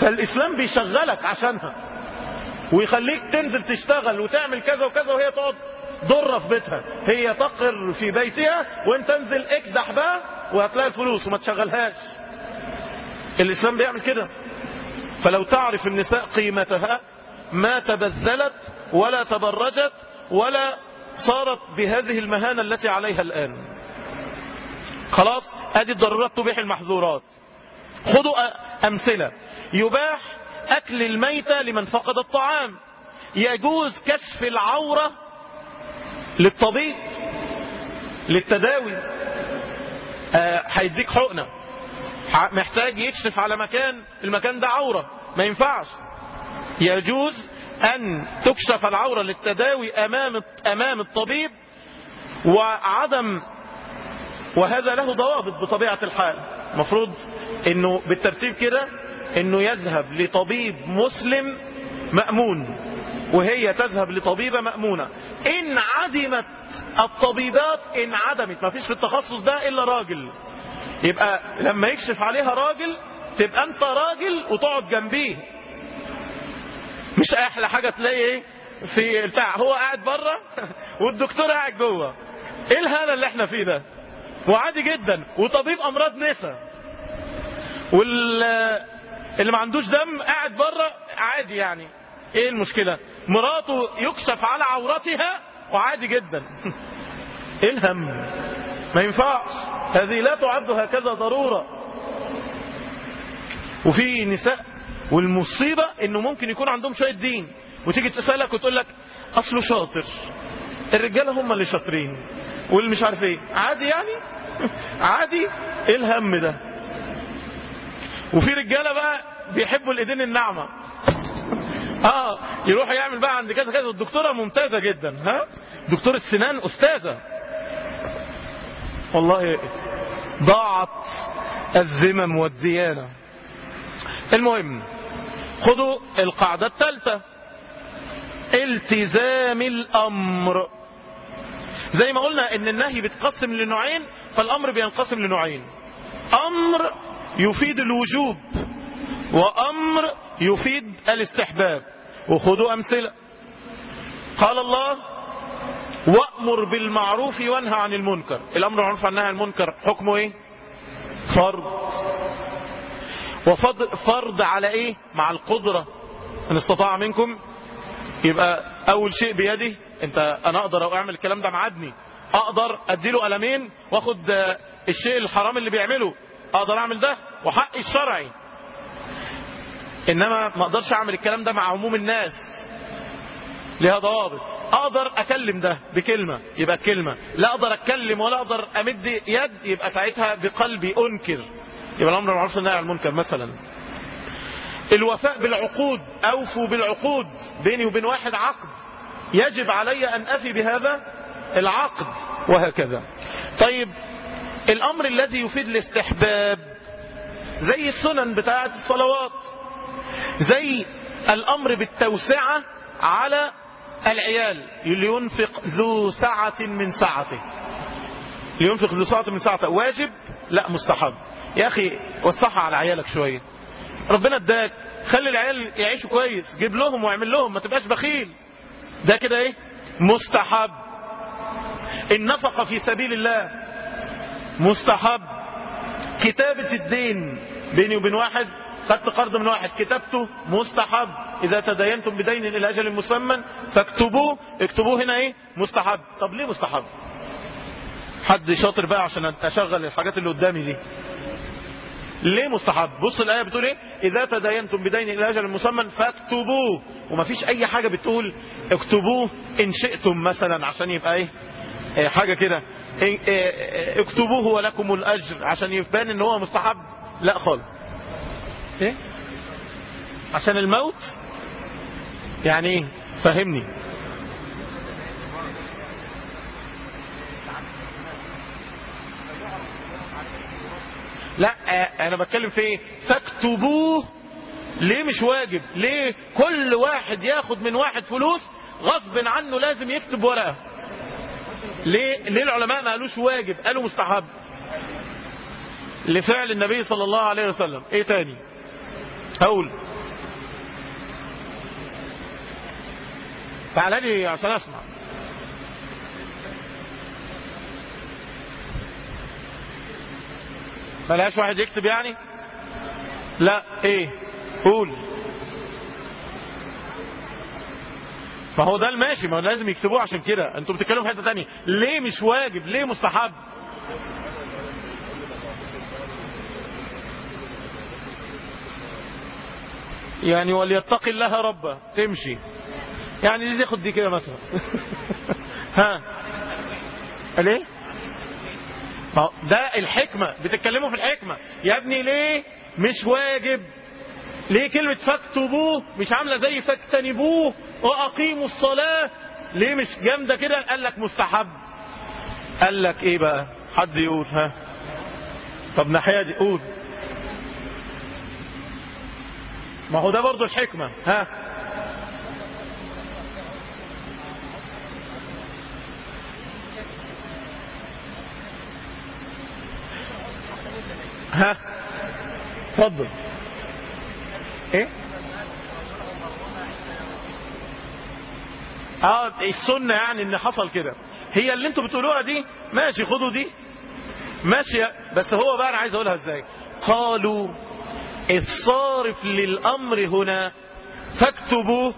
فالإسلام بيشغلك عشانها. ويخليك تنزل تشتغل وتعمل كذا وكذا وهي تقعد ضرة في بيتها. هي تقر في بيتها وانت انزل اكدح بقى وهتلاقي الفلوس وما تشغلهاش. الإسلام بيعمل كده. فلو تعرف النساء قيمتها ما تبذلت ولا تبرجت ولا صارت بهذه المهانة التي عليها الآن. خلاص؟ ادي الضرورات تبيح المحظورات. خذوا أمثلة. يباح أكل الميتة لمن فقد الطعام. يجوز كشف العورة للطبيب للتداوي. هيديك حقنة. محتاج يكشف على مكان المكان ده عورة. ما ينفعش. يجوز أن تكشف العورة للتداوي أمام أمام الطبيب وعدم وهذا له ضوابط بطبيعة الحال. مفروض إنه بالترتيب كده إنه يذهب لطبيب مسلم مأمون وهي تذهب لطبيبة مأمونة. إن عدمت الطبيبات إن عدمت. ما فيش في التخصص ده إلا راجل. يبقى لما يكشف عليها راجل تبقى أنت راجل وتقعد جنبيه. مش أحلى حاجة تلاقي إيه؟ في بتاع هو قاعد بره والدكتور قاعد جوه. إيه الهذا اللي إحنا فيه ده؟ وعادي جدا وطبيب أمراض نسا وال اللي ما عندوش دم قاعد بره عادي يعني. إيه المشكلة؟ مراته يكشف على عورتها وعادي جدا. إيه الهم؟ ما ينفعش. هذه لا تعد هكذا ضرورة. وفي نساء والمصيبة إنه ممكن يكون عندهم شوية دين. وتيجي تسألك وتقول لك أصله شاطر. الرجالة هم اللي شاطرين. واللي مش عارف إيه. عادي يعني؟ عادي؟ إيه الهم ده؟ وفي رجالة بقى بيحبوا الإيدين الناعمة. آه يروح يعمل بقى عند كذا كذا. الدكتورة ممتازة جدا ها؟ دكتور السنان أستاذة. والله ضاعت الذمم والديانة. المهم خذوا القاعدة الثالثة. التزام الأمر. زي ما قلنا إن النهي بيتقسم لنوعين فالأمر بينقسم لنوعين. أمر يفيد الوجوب وأمر يفيد الاستحباب. وخذوا أمثلة. قال الله وأمر بالمعروف وانهى عن المنكر. الأمر بالمعروف والنهي عن المنكر حكمه إيه؟ فرض. وفرض فرض على إيه؟ مع القدرة. إن استطاع منكم يبقى أول شيء بيدي انت أنا أقدر اعمل الكلام ده معادني أقدر اديله قلمين واخد الشيء الحرام اللي بيعمله. أقدر اعمل ده؟ وحقي الشرعي. انما ما أقدرش اعمل الكلام ده مع عموم الناس. ليها ضوابط. أقدر اكلم ده بكلمة يبقى كلمة. لا أقدر اتكلم ولا أقدر امد يد يبقى ساعتها بقلبي انكر. يبقى الامر بالمعروف والنهي عن المنكر مثلا. الوفاء بالعقود أوفوا بالعقود. بيني وبين واحد عقد. يجب علي أن أفي بهذا العقد وهكذا. طيب الأمر الذي يفيد الاستحباب زي السنن بتاعة الصلوات زي الأمر بالتوسعة على العيال. لينفق ذو سعة من سعته. لينفق ذو سعة من سعته. واجب؟ لا مستحب. يا أخي وسعها على عيالك شوية. ربنا اداك. خلي العيال يعيشوا كويس. جيب لهم واعمل لهم ما تبقاش بخيل. ده كده إيه؟ مستحب. النفقة في سبيل الله مستحب. كتابة الدين بيني وبين واحد خدت قرض من واحد كتابته مستحب. إذا تدينتم بدين إلى أجل مسمى فاكتبوه. اكتبوه هنا إيه؟ مستحب. طب ليه مستحب؟ حد شاطر بقى عشان أشغل الحاجات اللي قدامي دي. ليه مستحب؟ بص الآية بتقول إيه؟ إذا تدينتم بدين إلى أجل مسمى فاكتبوه. ومفيش أي حاجة بتقول اكتبوه إن شئتم مثلا عشان يبقى إيه؟ إيه حاجة كده. إيه إيه اكتبوه ولكم الأجر عشان يبان إن هو مستحب. لا خالص. إيه؟ عشان الموت؟ يعني إيه؟ فهمني. لا آه، أنا بتكلم في إيه؟ فاكتبوه. ليه مش واجب؟ ليه كل واحد ياخد من واحد فلوس غصب عنه لازم يكتب ورقة؟ ليه؟ ليه العلماء ما قالوش واجب؟ قالوا مستحب. لفعل النبي صلى الله عليه وسلم. إيه تاني؟ أقول تعالى لي عشان أسمع. ملهاش واحد يكتب يعني؟ لا إيه؟ قول. ما هو ده الماشي ما هو لازم يكتبوه عشان كده. أنتوا بتتكلموا في حتة ثانية ليه مش واجب؟ ليه مستحب؟ يعني وليتق الله ربه تمشي. يعني دي خد دي كده مثلا. ها؟ ليه ما ده الحكمة. بتتكلموا في الحكمة. يا ابني ليه مش واجب؟ ليه كلمة فاكتبوه مش عاملة زي فاجتنبوه؟ وأقيموا الصلاة. ليه مش جامدة كده؟ قال لك مستحب. قال لك إيه بقى؟ حد يقول ها؟ طب ناحية دي قول. ما هو ده برضو الحكمة ها؟ ها؟ اتفضل. إيه؟ آه السنة يعني إن حصل كده. هي اللي أنتوا بتقولوها دي؟ ماشي خدوا دي. ماشية بس هو بقى أنا عايز أقولها إزاي. قالوا الصارف للأمر هنا فاكتبوا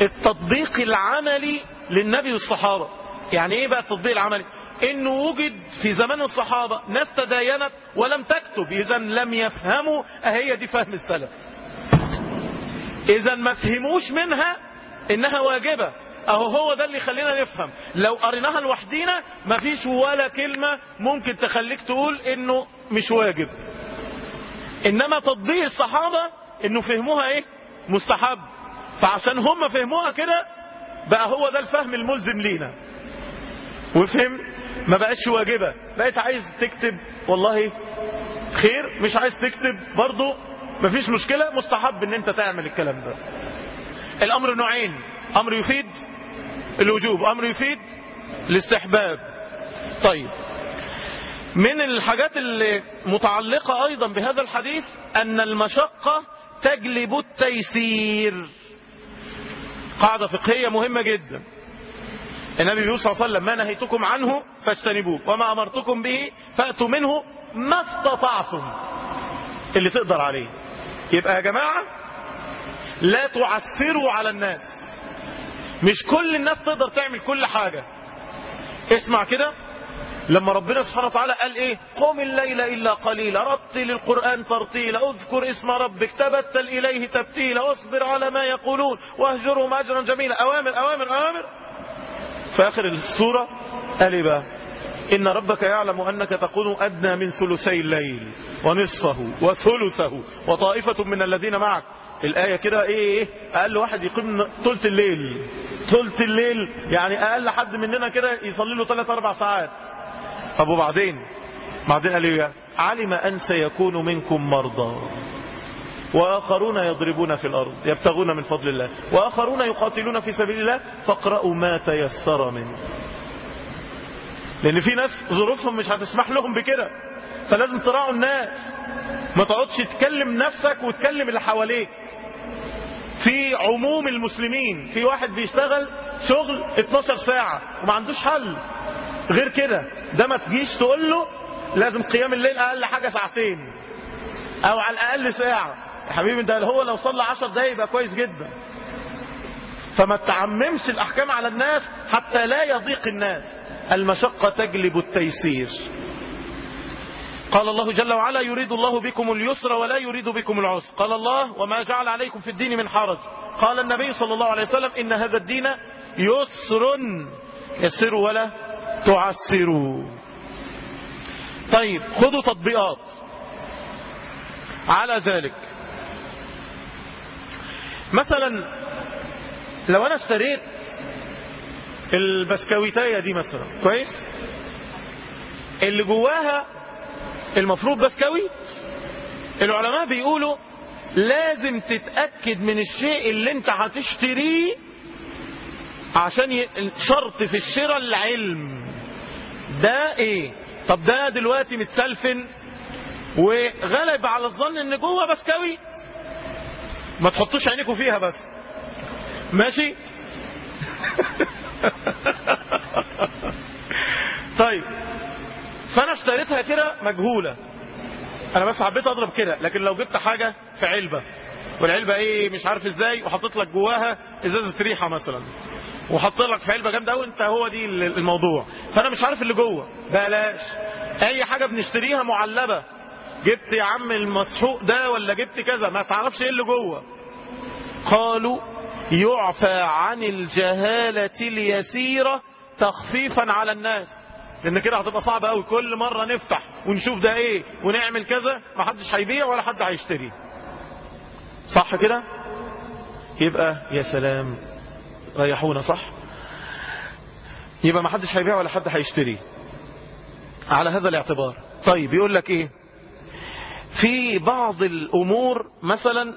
التطبيق العملي للنبي والصحابة. يعني إيه بقى التطبيق العملي؟ إنه وجد في زمان الصحابة ناس تداينت ولم تكتب. إذا لم يفهموا أهي دي فهم السلف. إذا ما فهموش منها إنها واجبة. أهو هو ده اللي يخلينا نفهم. لو قريناها لوحدينا مفيش ولا كلمة ممكن تخليك تقول إنه مش واجب. إنما تطبيق الصحابة إنه فهموها إيه؟ مستحب. فعشان هم فهموها كده بقى هو ده الفهم الملزم لينا. وفهم ما بقاش واجبة. بقيت عايز تكتب. والله خير. مش عايز تكتب. برضو مفيش مشكلة. مستحب إن أنت تعمل الكلام ده. الأمر نوعين. أمر يفيد الوجوب. أمر يفيد الاستحباب. طيب. من الحاجات اللي متعلقة أيضا بهذا الحديث أن المشقة تجلب التيسير. قاعدة فقهية مهمة جدا. النبي صلى الله عليه وسلم ما نهيتكم عنه فاجتنبوه وما أمرتكم به فأتوا منه ما استطعتم. اللي تقدر عليه. يبقى يا جماعة لا تعسروا على الناس. مش كل الناس تقدر تعمل كل حاجة. اسمع كده. لما ربنا سبحانه وتعالى قال إيه؟ قم الليل إلا قليلا رتل القرآن ترتيلا اذكر اسم ربك تبتل إليه تبتيلا اصبر على ما يقولون واهجرهم أجرا جميلا. أوامر أوامر أوامر. في آخر السورة قال إيه بقى؟ إن ربك يعلم أنك تكون أدنى من ثلثي الليل ونصفه وثلثه وطائفة من الذين معك. الآية كده إيه إيه أقل واحد يقيم ثلث الليل. ثلث الليل يعني أقل حد مننا كده يصلي له ثلاث أربع ساعات. طب وبعدين؟ بعدين قال إيه علم أن سيكون منكم مرضى. وآخرون يضربون في الأرض يبتغون من فضل الله. وآخرون يقاتلون في سبيل الله فاقرأوا ما تيسر منه. لأن في ناس ظروفهم مش هتسمح لهم بكده. فلازم تراعوا الناس. ما تقعدش تكلم نفسك وتكلم اللي حواليك. في عموم المسلمين في واحد بيشتغل شغل 12 ساعة وما عندوش حل. غير كده ده ما تجيش تقول له لازم قيام الليل أقل حاجة ساعتين أو على الأقل ساعة. حبيبي ده هو لو صلى 10 دقايق يبقى كويس جدا. فما تعممش الأحكام على الناس حتى لا يضيق الناس. المشقة تجلب التيسير. قال الله جل وعلا يريد الله بكم اليسر ولا يريد بكم العسر. قال الله وما جعل عليكم في الدين من حرج. قال النبي صلى الله عليه وسلم إن هذا الدين يسر. يسروا ولا تعسروا طيب خذوا تطبيقات. على ذلك. مثلا لو أنا اشتريت البسكويتاية دي مثلا كويس؟ اللي جواها المفروض بسكويت العلماء بيقولوا لازم تتأكد من الشيء اللي أنت هتشتريه عشان ي... شرط في الشراء العلم. ده إيه؟ طب ده دلوقتي متسلفن وغلب على الظن إن جوه بسكويت ما تحطوش عينيكم فيها بس. ماشي؟ طيب. فأنا اشتريتها كده مجهولة. أنا بس حبيت أضرب كده لكن لو جبت حاجة في علبة. والعلبة إيه مش عارف إزاي وحطيت لك جواها إزازة ريحة مثلا. وحط لك في علبة جامدة قوي أنت هو دي الموضوع. فأنا مش عارف اللي جوه. بلاش. أي حاجة بنشتريها معلبة. جبت يا عم المسحوق ده ولا جبت كذا؟ ما تعرفش إيه اللي جوه. قالوا يعفى عن الجهالة اليسيرة تخفيفا على الناس. لأن كده هتبقى صعبة قوي كل مرة نفتح ونشوف ده إيه ونعمل كذا ما حدش هيبيع ولا حد هيشتري. صح كده؟ يبقى يا سلام ريحونا صح؟ يبقى ما حدش هيبيع ولا حد هيشتري. على هذا الاعتبار. طيب يقول لك إيه؟ في بعض الأمور مثلا